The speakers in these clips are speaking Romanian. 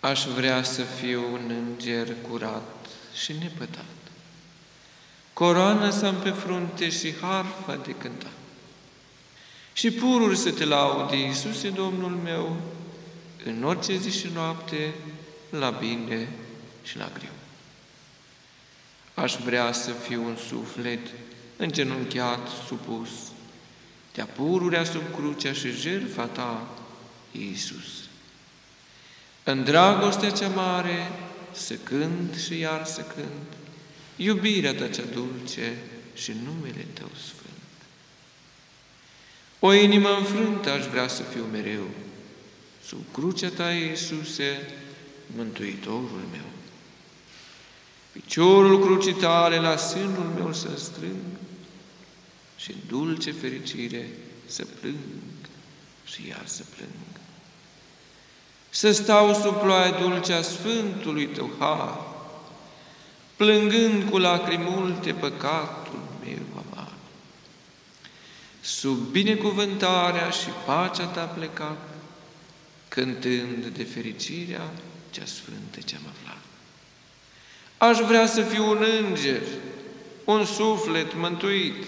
Aș vrea să fiu un înger curat și nepătat, coroană să am pe frunte și harfa de cântat. Și pururi să te laude, Iisuse, Domnul meu, în orice zi și noapte, la bine și la greu. Aș vrea să fiu un suflet îngenunchiat, supus, te-a pururea sub crucea și jertfa ta, Iisus. În dragostea cea mare să cânt și iar să cânt, iubirea ta cea dulce și numele tău sfânt. O inimă înfrântă aș vrea să fiu mereu, sub crucea ta, Iisuse, Mântuitorul meu. Piciorul crucii tale la sânul meu să strâng și în dulce fericire să plâng și iar să plâng să stau sub ploaia dulce a Sfântului Tău Har, plângând cu lacrimi multe păcatul meu amar. Sub binecuvântarea și pacea Ta plecat, cântând de fericirea cea sfântă ce-am aflat. Aș vrea să fiu un înger, un suflet mântuit,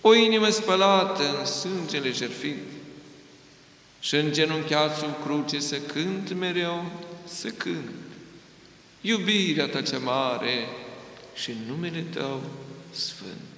o inimă spălată în sângele jertfit, și îngenunchiat sub cruce să cânt mereu, să cânt iubirea ta cea mare și numele Tău sfânt.